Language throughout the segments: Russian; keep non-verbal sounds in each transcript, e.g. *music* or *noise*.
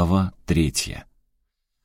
Глава третья.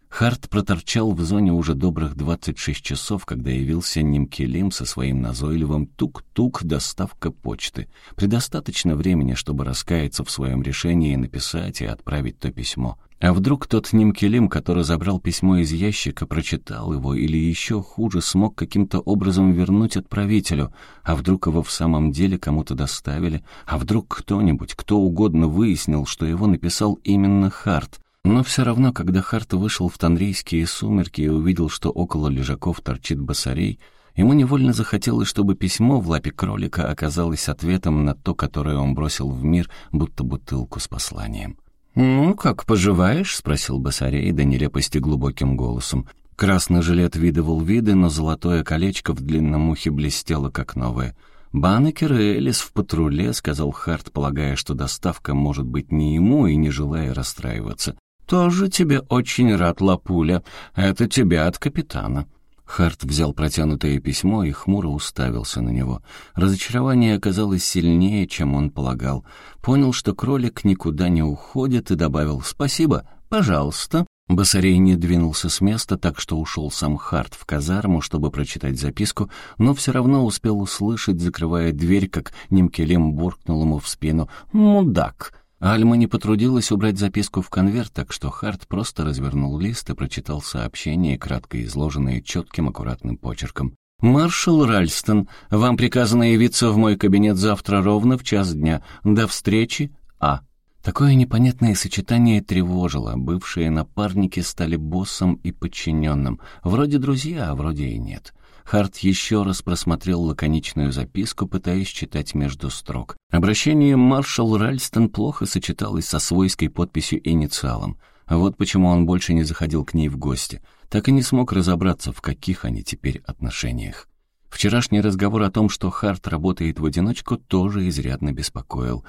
Харт проторчал в зоне уже добрых 26 часов, когда явился Нимкелим со своим назойливым тук-тук доставка почты. Предостаточно времени, чтобы раскаяться в своем решении и написать и отправить то письмо. А вдруг тот Нимкелим, который забрал письмо из ящика, прочитал его или еще хуже смог каким-то образом вернуть отправителю? А вдруг его в самом деле кому-то доставили? А вдруг кто-нибудь, кто угодно выяснил, что его написал именно Харт? Но все равно, когда Харт вышел в танрийские сумерки и увидел, что около лежаков торчит басарей, ему невольно захотелось, чтобы письмо в лапе кролика оказалось ответом на то, которое он бросил в мир, будто бутылку с посланием. «Ну, как поживаешь?» — спросил басарей, до нелепости глубоким голосом. Красный жилет видывал виды, но золотое колечко в длинном ухе блестело, как новое. «Банекер и Элис в патруле», — сказал Харт, полагая, что доставка может быть не ему и не желая расстраиваться. «Тоже тебе очень рад, Лапуля. Это тебя от капитана». Харт взял протянутое письмо и хмуро уставился на него. Разочарование оказалось сильнее, чем он полагал. Понял, что кролик никуда не уходит, и добавил «Спасибо, пожалуйста». Басарей не двинулся с места, так что ушел сам Харт в казарму, чтобы прочитать записку, но все равно успел услышать, закрывая дверь, как Немкелем буркнул ему в спину «Мудак!». Альма не потрудилась убрать записку в конверт, так что Харт просто развернул лист и прочитал сообщение, кратко изложенное четким аккуратным почерком. «Маршал Ральстон, вам приказано явиться в мой кабинет завтра ровно в час дня. До встречи, А». Такое непонятное сочетание тревожило. Бывшие напарники стали боссом и подчиненным. Вроде друзья, а вроде и нет. Харт еще раз просмотрел лаконичную записку, пытаясь читать между строк. Обращение маршал Ральстон плохо сочеталось со свойской подписью инициалом. Вот почему он больше не заходил к ней в гости. Так и не смог разобраться, в каких они теперь отношениях. Вчерашний разговор о том, что Харт работает в одиночку, тоже изрядно беспокоил.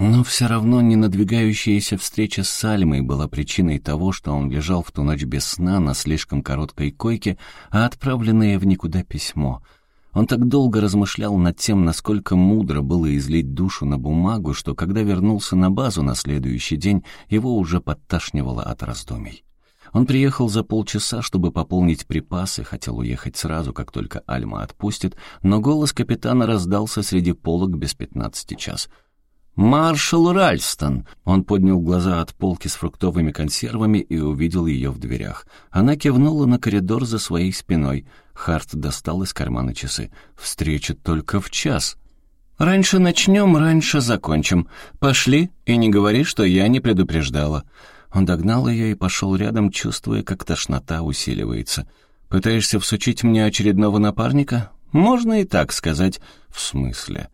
Но все равно не надвигающаяся встреча с Сальмой была причиной того, что он лежал в ту ночь без сна на слишком короткой койке, а отправленное в никуда письмо. Он так долго размышлял над тем, насколько мудро было излить душу на бумагу, что когда вернулся на базу на следующий день, его уже подташнивало от раздумий. Он приехал за полчаса, чтобы пополнить припасы, хотел уехать сразу, как только Альма отпустит, но голос капитана раздался среди полок без пятнадцати час — «Маршал Ральстон!» Он поднял глаза от полки с фруктовыми консервами и увидел ее в дверях. Она кивнула на коридор за своей спиной. Харт достал из кармана часы. «Встреча только в час». «Раньше начнем, раньше закончим. Пошли, и не говори, что я не предупреждала». Он догнал ее и пошел рядом, чувствуя, как тошнота усиливается. «Пытаешься всучить мне очередного напарника?» «Можно и так сказать». «В смысле?»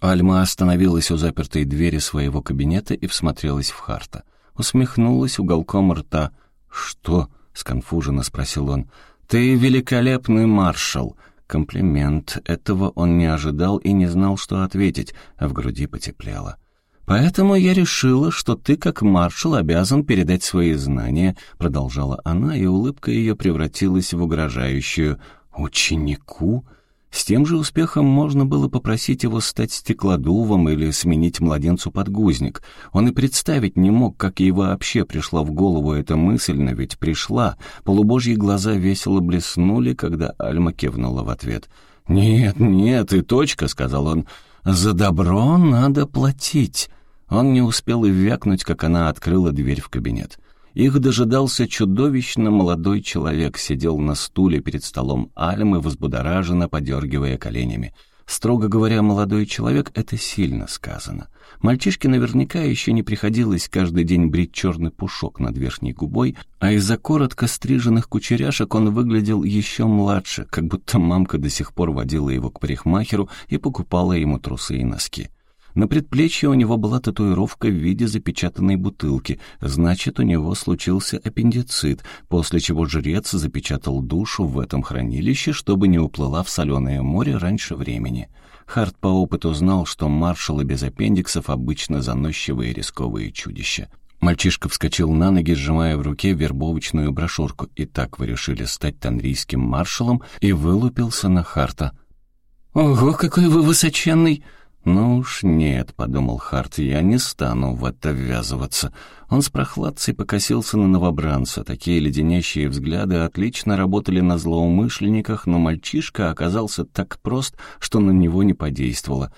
Альма остановилась у запертой двери своего кабинета и всмотрелась в Харта. Усмехнулась уголком рта. «Что?» — сконфуженно спросил он. «Ты великолепный маршал!» Комплимент. Этого он не ожидал и не знал, что ответить, а в груди потеплело. «Поэтому я решила, что ты, как маршал, обязан передать свои знания», — продолжала она, и улыбка ее превратилась в угрожающую. «Ученику?» С тем же успехом можно было попросить его стать стеклодувом или сменить младенцу подгузник. Он и представить не мог, как ей вообще пришла в голову эта мысль, но ведь пришла. Полубожьи глаза весело блеснули, когда Альма кивнула в ответ. «Нет, нет, и точка», — сказал он. «За добро надо платить». Он не успел и вякнуть, как она открыла дверь в кабинет. Их дожидался чудовищно молодой человек, сидел на стуле перед столом Альмы, возбудораженно подергивая коленями. Строго говоря, молодой человек — это сильно сказано. Мальчишке наверняка еще не приходилось каждый день брить черный пушок над верхней губой, а из-за коротко стриженных кучеряшек он выглядел еще младше, как будто мамка до сих пор водила его к парикмахеру и покупала ему трусы и носки. На предплечье у него была татуировка в виде запечатанной бутылки, значит, у него случился аппендицит, после чего жрец запечатал душу в этом хранилище, чтобы не уплыла в соленое море раньше времени. Харт по опыту знал, что маршалы без аппендиксов обычно заносчивые рисковые чудища. Мальчишка вскочил на ноги, сжимая в руке вербовочную брошюрку. «И так вы решили стать танрийским маршалом?» и вылупился на Харта. «Ого, какой вы высоченный!» «Ну уж нет», — подумал Харт, — «я не стану в это ввязываться». Он с прохладцей покосился на новобранца. Такие леденящие взгляды отлично работали на злоумышленниках, но мальчишка оказался так прост, что на него не подействовало.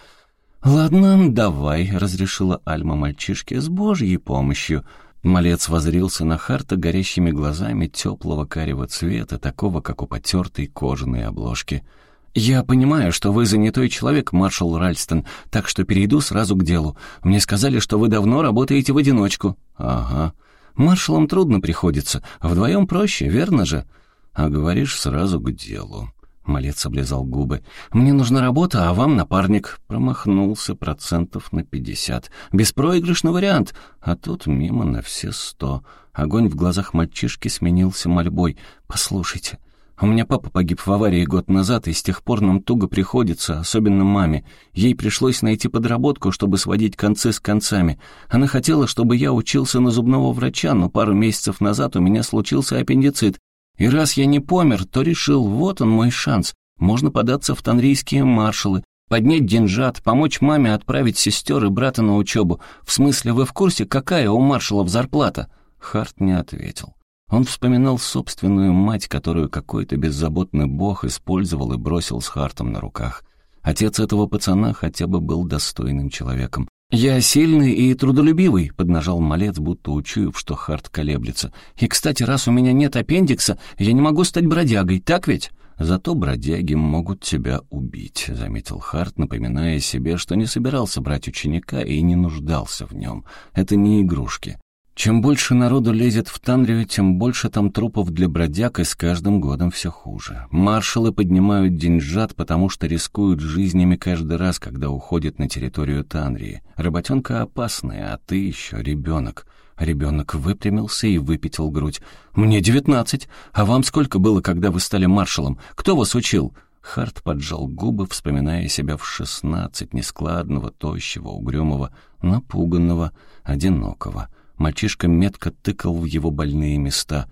«Ладно, давай», — разрешила Альма мальчишке, — «с Божьей помощью». Малец возрился на Харта горящими глазами теплого карего цвета, такого, как у потертой кожаной обложки. «Я понимаю, что вы занятой человек, маршал Ральстон, так что перейду сразу к делу. Мне сказали, что вы давно работаете в одиночку». «Ага. Маршалам трудно приходится, вдвоем проще, верно же?» «А говоришь сразу к делу». Малец облизал губы. «Мне нужна работа, а вам напарник». Промахнулся процентов на пятьдесят. «Беспроигрышный вариант». А тут мимо на все сто. Огонь в глазах мальчишки сменился мольбой. «Послушайте, у меня папа погиб в аварии год назад, и с тех пор нам туго приходится, особенно маме. Ей пришлось найти подработку, чтобы сводить концы с концами. Она хотела, чтобы я учился на зубного врача, но пару месяцев назад у меня случился аппендицит. И раз я не помер, то решил, вот он мой шанс. Можно податься в танрийские маршалы, поднять деньжат, помочь маме отправить сестер и брата на учебу. В смысле, вы в курсе, какая у маршалов зарплата?» Харт не ответил. Он вспоминал собственную мать, которую какой-то беззаботный бог использовал и бросил с Хартом на руках. Отец этого пацана хотя бы был достойным человеком. «Я сильный и трудолюбивый», — поднажал малец, будто учуяв, что Харт колеблется. «И, кстати, раз у меня нет аппендикса, я не могу стать бродягой, так ведь?» «Зато бродяги могут тебя убить», — заметил Харт, напоминая себе, что не собирался брать ученика и не нуждался в нем. «Это не игрушки. Чем больше народу лезет в Танрию, тем больше там трупов для бродяг, и с каждым годом все хуже. Маршалы поднимают деньжат, потому что рискуют жизнями каждый раз, когда уходят на территорию Танрии. Работенка опасная, а ты еще ребенок. Ребенок выпрямился и выпятил грудь. «Мне девятнадцать. А вам сколько было, когда вы стали маршалом? Кто вас учил?» Харт поджал губы, вспоминая себя в шестнадцать, нескладного, тощего, угрюмого, напуганного, одинокого. Мальчишка метко тыкал в его больные места.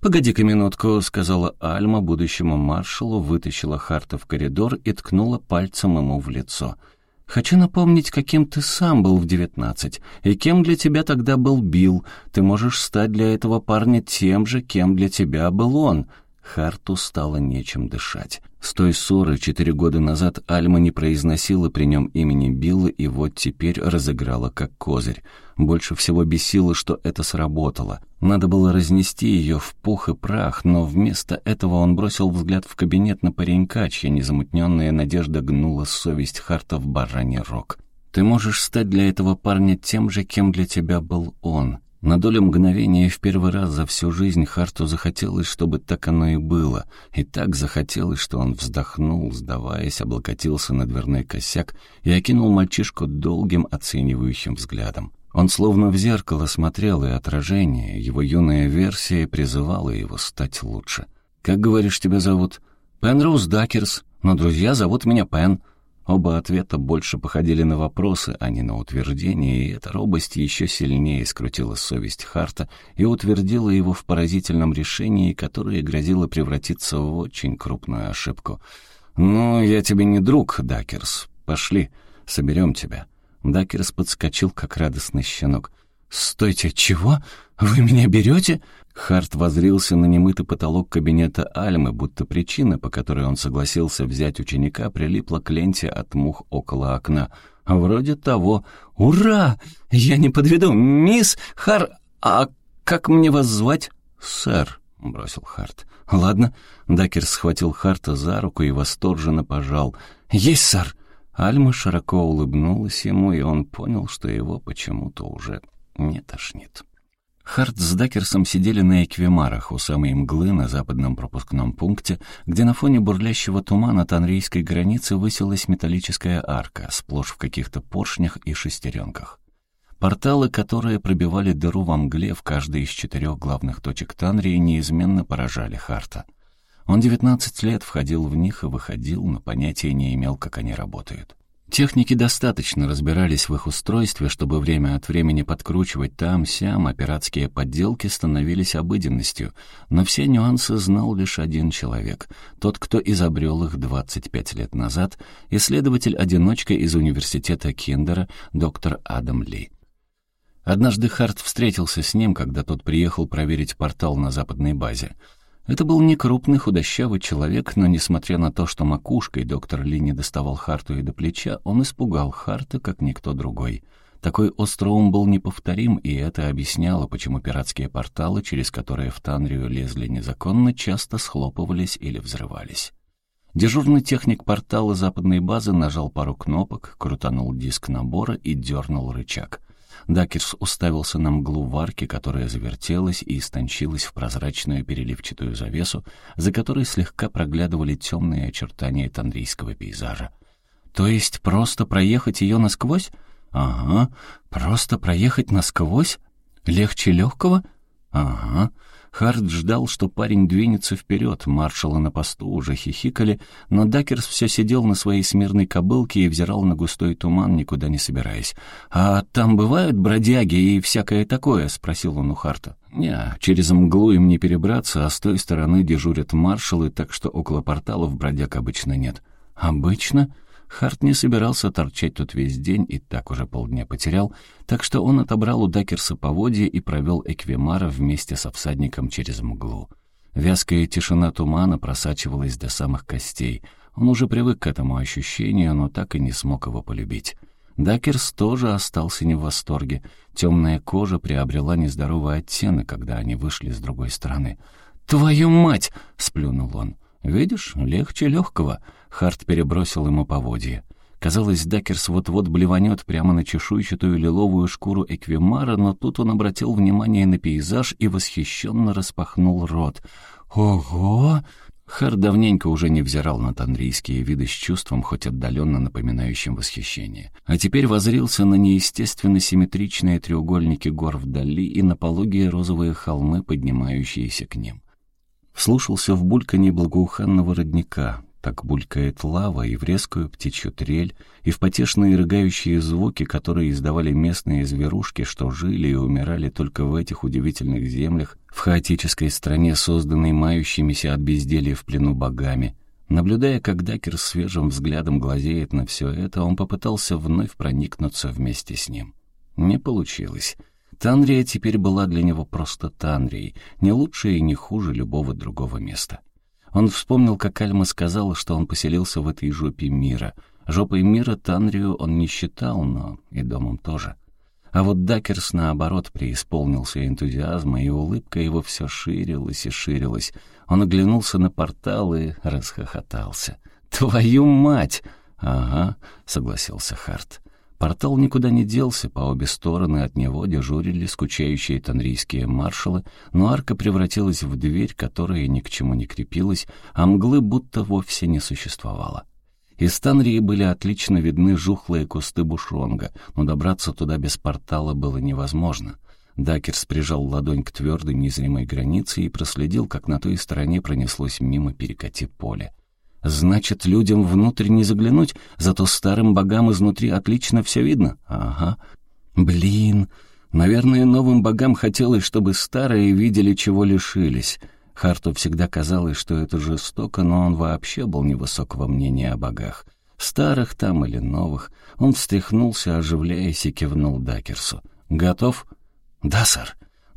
«Погоди-ка минутку», — сказала Альма будущему маршалу, вытащила Харта в коридор и ткнула пальцем ему в лицо. «Хочу напомнить, каким ты сам был в девятнадцать, и кем для тебя тогда был Билл. Ты можешь стать для этого парня тем же, кем для тебя был он». Харту стало нечем дышать. С той ссоры четыре года назад Альма не произносила при нем имени Билла и вот теперь разыграла как козырь. Больше всего бесило, что это сработало. Надо было разнести ее в пух и прах, но вместо этого он бросил взгляд в кабинет на паренька, чья незамутненная надежда гнула совесть Харта в бараний рог. «Ты можешь стать для этого парня тем же, кем для тебя был он», на долю мгновения в первый раз за всю жизнь Харту захотелось, чтобы так оно и было. И так захотелось, что он вздохнул, сдаваясь, облокотился на дверной косяк и окинул мальчишку долгим оценивающим взглядом. Он словно в зеркало смотрел, и отражение, его юная версия призывала его стать лучше. «Как, говоришь, тебя зовут?» «Пенроуз Дакерс, но друзья зовут меня Пен». Оба ответа больше походили на вопросы, а не на утверждения, и эта робость еще сильнее скрутила совесть Харта и утвердила его в поразительном решении, которое грозило превратиться в очень крупную ошибку. «Ну, я тебе не друг, Дакерс. Пошли, соберем тебя». Дакерс подскочил, как радостный щенок. «Стойте, чего? Вы меня берете?» Харт воззрился на немытый потолок кабинета Альмы, будто причина, по которой он согласился взять ученика, прилипла к ленте от мух около окна. «Вроде того. Ура! Я не подведу. Мисс Хар... А как мне вас звать?» «Сэр», — бросил Харт. «Ладно». Дакер схватил Харта за руку и восторженно пожал. «Есть, сэр!» Альма широко улыбнулась ему, и он понял, что его почему-то уже не тошнит. Харт с Дакерсом сидели на эквимарах у самой мглы на западном пропускном пункте, где на фоне бурлящего тумана танрийской границы высилась металлическая арка, сплошь в каких-то поршнях и шестеренках. Порталы, которые пробивали дыру во мгле в каждой из четырех главных точек Танрии, неизменно поражали Харта. Он девятнадцать лет входил в них и выходил, но понятия не имел, как они работают. Техники достаточно разбирались в их устройстве, чтобы время от времени подкручивать там-сям, а пиратские подделки становились обыденностью. Но все нюансы знал лишь один человек, тот, кто изобрел их 25 лет назад, исследователь-одиночка из университета Киндера, доктор Адам Ли. Однажды Харт встретился с ним, когда тот приехал проверить портал на западной базе. Это был не крупный худощавый человек, но, несмотря на то, что макушкой доктор Ли не доставал Харту и до плеча, он испугал Харта, как никто другой. Такой остроум был неповторим, и это объясняло, почему пиратские порталы, через которые в Танрию лезли незаконно, часто схлопывались или взрывались. Дежурный техник портала западной базы нажал пару кнопок, крутанул диск набора и дернул рычаг — Дакерс уставился на мглу в арке, которая завертелась и истончилась в прозрачную переливчатую завесу, за которой слегка проглядывали темные очертания тандрийского пейзажа. «То есть просто проехать ее насквозь?» «Ага, просто проехать насквозь? Легче легкого?» «Ага». Харт ждал, что парень двинется вперед, маршалы на посту уже хихикали, но Дакерс все сидел на своей смирной кобылке и взирал на густой туман, никуда не собираясь. «А там бывают бродяги и всякое такое?» — спросил он у Харта. «Не, через мглу им не перебраться, а с той стороны дежурят маршалы, так что около порталов бродяг обычно нет». «Обычно?» Харт не собирался торчать тут весь день и так уже полдня потерял, так что он отобрал у Дакерса поводья и провел Эквимара вместе со всадником через мглу. Вязкая тишина тумана просачивалась до самых костей. Он уже привык к этому ощущению, но так и не смог его полюбить. Дакерс тоже остался не в восторге. Темная кожа приобрела нездоровый оттенок, когда они вышли с другой стороны. «Твою мать!» — сплюнул он. «Видишь, легче легкого». Харт перебросил ему поводья. Казалось, Дакерс вот-вот блеванет прямо на чешуйчатую лиловую шкуру Эквимара, но тут он обратил внимание на пейзаж и восхищенно распахнул рот. «Ого!» Харт давненько уже не взирал на танрийские виды с чувством, хоть отдаленно напоминающим восхищение. А теперь возрился на неестественно симметричные треугольники гор вдали и на пологие розовые холмы, поднимающиеся к ним. Вслушался в бульканье благоуханного родника, так булькает лава и в резкую птичью трель, и в потешные рыгающие звуки, которые издавали местные зверушки, что жили и умирали только в этих удивительных землях, в хаотической стране, созданной мающимися от безделья в плену богами. Наблюдая, как Дакер свежим взглядом глазеет на все это, он попытался вновь проникнуться вместе с ним. Не получилось. Танрия теперь была для него просто Танрией, не лучше и не хуже любого другого места. Он вспомнил, как Альма сказала, что он поселился в этой жопе мира. Жопой мира Танрию он не считал, но и домом тоже. А вот Дакерс, наоборот, преисполнился энтузиазма, и улыбка его все ширилась и ширилась. Он оглянулся на портал и расхохотался. «Твою мать!» «Ага», — согласился Харт. Портал никуда не делся, по обе стороны от него дежурили скучающие танрийские маршалы, но арка превратилась в дверь, которая ни к чему не крепилась, а мглы будто вовсе не существовало. Из Танрии были отлично видны жухлые кусты бушонга, но добраться туда без портала было невозможно. Дакерс прижал ладонь к твердой незримой границе и проследил, как на той стороне пронеслось мимо перекати поле. Значит, людям внутрь не заглянуть, зато старым богам изнутри отлично все видно. Ага. Блин, наверное, новым богам хотелось, чтобы старые видели, чего лишились. Харту всегда казалось, что это жестоко, но он вообще был невысокого мнения о богах. Старых там или новых. Он встряхнулся, оживляясь, и кивнул Дакерсу. «Готов?» «Да, сэр».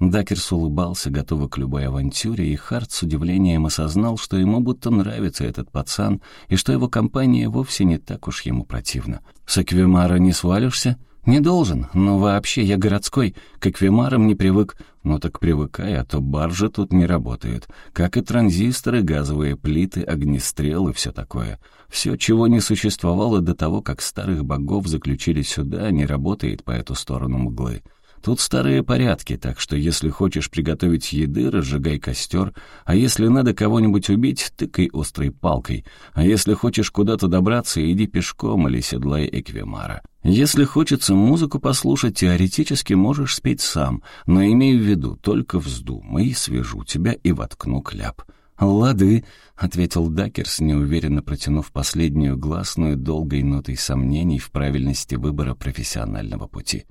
Дакерс улыбался, готовый к любой авантюре, и Харт с удивлением осознал, что ему будто нравится этот пацан, и что его компания вовсе не так уж ему противна. «С Аквимара не свалишься?» «Не должен, но вообще я городской, к Аквимарам не привык». «Ну так привыкай, а то баржи тут не работают, как и транзисторы, газовые плиты, огнестрелы, все такое. Все, чего не существовало до того, как старых богов заключили сюда, не работает по эту сторону мглы». Тут старые порядки, так что если хочешь приготовить еды, разжигай костер, а если надо кого-нибудь убить, тыкай острой палкой, а если хочешь куда-то добраться, иди пешком или седлай эквимара. Если хочется музыку послушать, теоретически можешь спеть сам, но имей в виду, только вздумай, свяжу тебя и воткну кляп. «Лады», — ответил Дакерс, неуверенно протянув последнюю гласную долгой нотой сомнений в правильности выбора профессионального пути.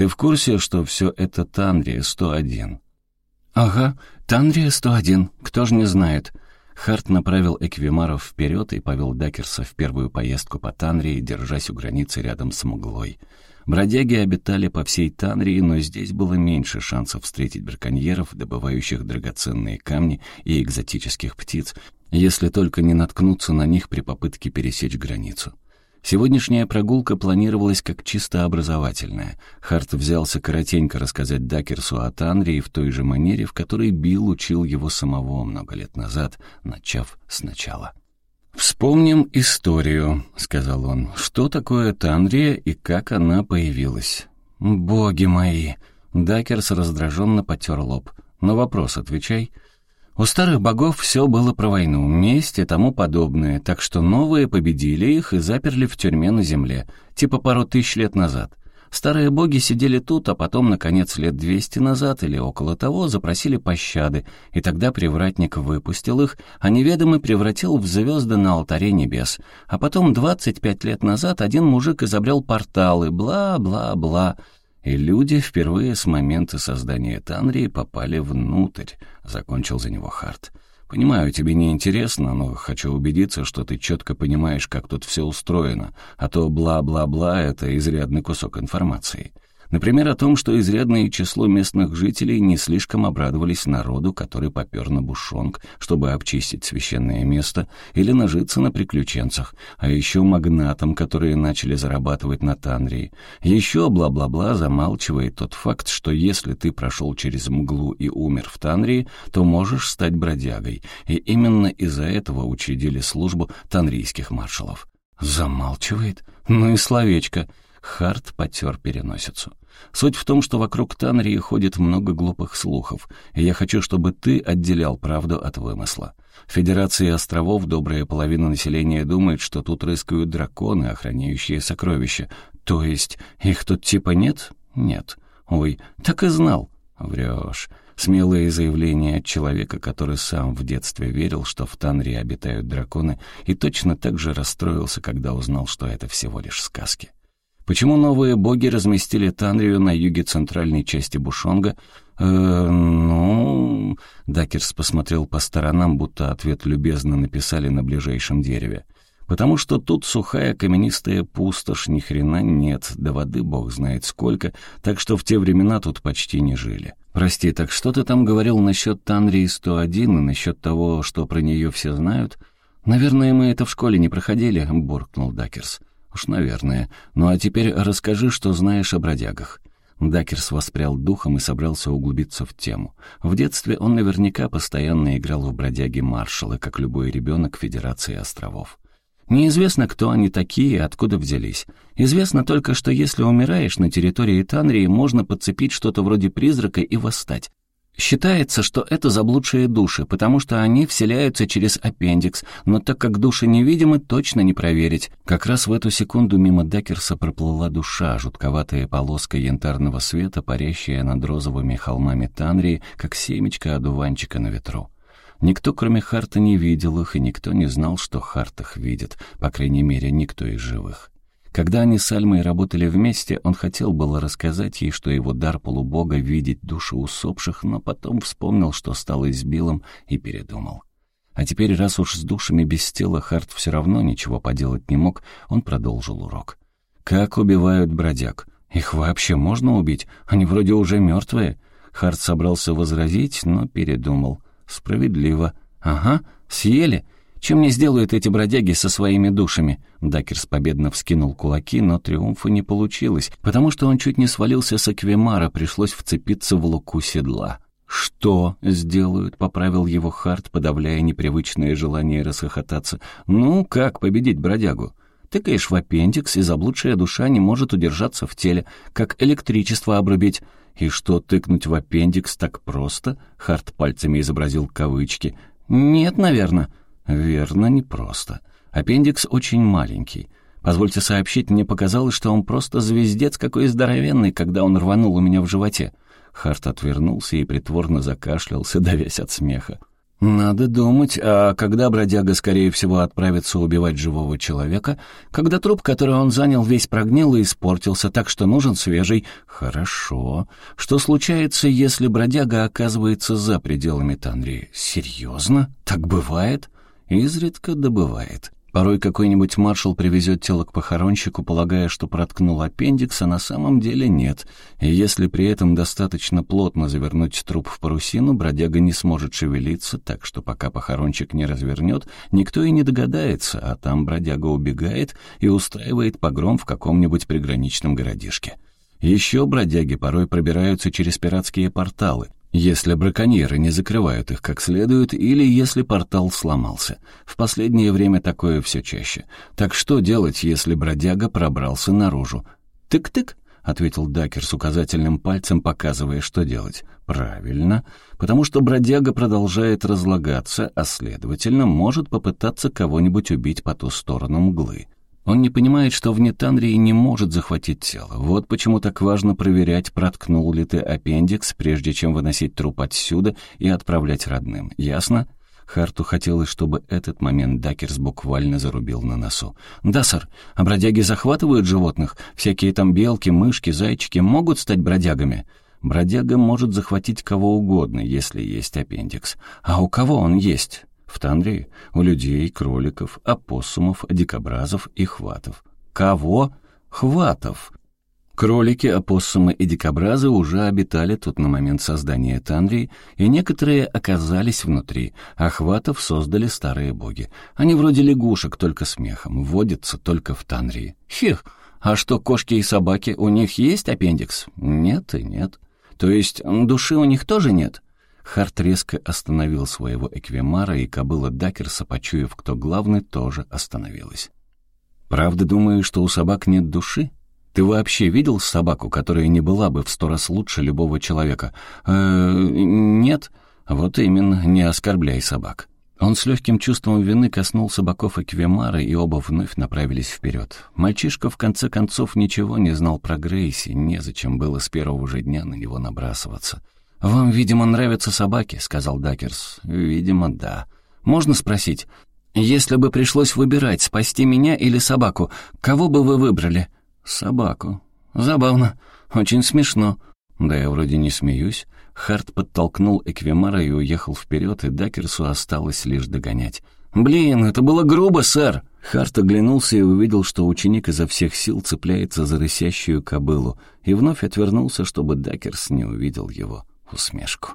«Ты в курсе, что все это Танрия-101?» «Ага, Танрия-101, кто ж не знает». Харт направил Эквимаров вперед и повел Дакерса в первую поездку по Танрии, держась у границы рядом с мглой. Бродяги обитали по всей Танрии, но здесь было меньше шансов встретить браконьеров, добывающих драгоценные камни и экзотических птиц, если только не наткнуться на них при попытке пересечь границу. Сегодняшняя прогулка планировалась как чисто образовательная. Харт взялся коротенько рассказать Дакерсу о Танрии в той же манере, в которой Билл учил его самого много лет назад, начав сначала. «Вспомним историю», — сказал он. «Что такое Танрия и как она появилась?» «Боги мои!» Дакерс раздраженно потер лоб. «На вопрос отвечай». У старых богов все было про войну, месть и тому подобное, так что новые победили их и заперли в тюрьме на земле, типа пару тысяч лет назад. Старые боги сидели тут, а потом, наконец, лет двести назад или около того, запросили пощады, и тогда привратник выпустил их, а неведомый превратил в звезды на алтаре небес. А потом, двадцать пять лет назад, один мужик изобрел порталы, бла-бла-бла. И люди впервые с момента создания Танрии попали внутрь, закончил за него Харт. Понимаю, тебе не интересно, но хочу убедиться, что ты четко понимаешь, как тут все устроено, а то бла-бла-бла — это изрядный кусок информации. Например, о том, что изрядное число местных жителей не слишком обрадовались народу, который попер на Бушонг, чтобы обчистить священное место или нажиться на приключенцах, а еще магнатам, которые начали зарабатывать на Танрии. Еще бла-бла-бла замалчивает тот факт, что если ты прошел через мглу и умер в Танрии, то можешь стать бродягой, и именно из-за этого учредили службу танрийских маршалов. Замалчивает? Ну и словечко. Харт потер переносицу. Суть в том, что вокруг Танрии ходит много глупых слухов, и я хочу, чтобы ты отделял правду от вымысла. В Федерации островов добрая половина населения думает, что тут рыскают драконы, охраняющие сокровища. То есть их тут типа нет? Нет. Ой, так и знал. Врешь. Смелое заявление от человека, который сам в детстве верил, что в Танрии обитают драконы, и точно так же расстроился, когда узнал, что это всего лишь сказки. Почему новые боги разместили Танрию на юге центральной части Бушонга? Э, ну... Дакерс посмотрел по сторонам, будто ответ любезно написали на ближайшем дереве. Потому что тут сухая каменистая пустошь, ни хрена нет, да воды бог знает сколько, так что в те времена тут почти не жили. Прости, так что ты там говорил насчет Танрии 101 и насчет того, что про нее все знают? Наверное, мы это в школе не проходили, буркнул Дакерс. «Уж, наверное. Ну а теперь расскажи, что знаешь о бродягах». Дакерс воспрял духом и собрался углубиться в тему. В детстве он наверняка постоянно играл в бродяги маршалы, как любой ребенок Федерации островов. Неизвестно, кто они такие и откуда взялись. Известно только, что если умираешь на территории Танрии, можно подцепить что-то вроде призрака и восстать. Считается, что это заблудшие души, потому что они вселяются через аппендикс, но так как души невидимы, точно не проверить. Как раз в эту секунду мимо Деккерса проплыла душа, жутковатая полоска янтарного света, парящая над розовыми холмами Танрии, как семечко одуванчика на ветру. Никто, кроме Харта, не видел их, и никто не знал, что Харт их видит, по крайней мере, никто из живых. Когда они с Альмой работали вместе, он хотел было рассказать ей, что его дар полубога — видеть души усопших, но потом вспомнил, что стало с Биллом, и передумал. А теперь, раз уж с душами без тела Харт все равно ничего поделать не мог, он продолжил урок. «Как убивают бродяг? Их вообще можно убить? Они вроде уже мертвые». Харт собрался возразить, но передумал. «Справедливо. Ага, съели. Чем мне сделают эти бродяги со своими душами?» Дакерс победно вскинул кулаки, но триумфа не получилось, потому что он чуть не свалился с аквемара, пришлось вцепиться в луку седла. «Что сделают?» — поправил его Харт, подавляя непривычное желание расхохотаться. «Ну, как победить бродягу?» Тыкаешь в аппендикс, и заблудшая душа не может удержаться в теле, как электричество обрубить. И что, тыкнуть в аппендикс так просто? Харт пальцами изобразил кавычки. Нет, наверное. Верно, непросто. Аппендикс очень маленький. Позвольте сообщить, мне показалось, что он просто звездец какой здоровенный, когда он рванул у меня в животе. Харт отвернулся и притворно закашлялся, *laughs* давясь от смеха. Надо думать, а когда бродяга, скорее всего, отправится убивать живого человека, когда труп, который он занял, весь прогнил и испортился, так что нужен свежий. Хорошо. Что случается, если бродяга оказывается за пределами Танрии? Серьезно? Так бывает? Изредка добывает. Порой какой-нибудь маршал привезет тело к похоронщику, полагая, что проткнул аппендикс, а на самом деле нет. И если при этом достаточно плотно завернуть труп в парусину, бродяга не сможет шевелиться, так что пока похоронщик не развернет, никто и не догадается, а там бродяга убегает и устраивает погром в каком-нибудь приграничном городишке. Еще бродяги порой пробираются через пиратские порталы — если браконьеры не закрывают их как следует или если портал сломался. В последнее время такое все чаще. Так что делать, если бродяга пробрался наружу? «Тык-тык», — ответил Дакер с указательным пальцем, показывая, что делать. «Правильно, потому что бродяга продолжает разлагаться, а, следовательно, может попытаться кого-нибудь убить по ту сторону мглы». Он не понимает, что вне Танрии не может захватить тело. Вот почему так важно проверять, проткнул ли ты аппендикс, прежде чем выносить труп отсюда и отправлять родным. Ясно? Харту хотелось, чтобы этот момент Дакерс буквально зарубил на носу. «Да, сэр. А бродяги захватывают животных? Всякие там белки, мышки, зайчики могут стать бродягами?» «Бродяга может захватить кого угодно, если есть аппендикс. А у кого он есть?» В Тандрии у людей, кроликов, опоссумов, дикобразов и хватов. Кого? Хватов. Кролики, опоссумы и дикобразы уже обитали тут на момент создания Тандрии, и некоторые оказались внутри, а хватов создали старые боги. Они вроде лягушек, только смехом, водятся только в Тандрии. Хех, а что, кошки и собаки, у них есть аппендикс? Нет и нет. То есть души у них тоже нет? Харт резко остановил своего эквемара, и кобыла Дакерса, почуяв, кто главный, тоже остановилась. «Правда думаю, что у собак нет души? Ты вообще видел собаку, которая не была бы в сто раз лучше любого человека? Э, нет. Вот именно, не оскорбляй собак». Он с легким чувством вины коснулся боков Эквемара, и оба вновь направились вперед. Мальчишка, в конце концов, ничего не знал про Грейси, незачем было с первого же дня на него набрасываться. «Вам, видимо, нравятся собаки», — сказал Дакерс. «Видимо, да. Можно спросить, если бы пришлось выбирать, спасти меня или собаку, кого бы вы выбрали?» «Собаку. Забавно. Очень смешно». «Да я вроде не смеюсь». Харт подтолкнул Эквемара и уехал вперед, и Дакерсу осталось лишь догонять. «Блин, это было грубо, сэр!» Харт оглянулся и увидел, что ученик изо всех сил цепляется за рысящую кобылу, и вновь отвернулся, чтобы Дакерс не увидел его усмешку.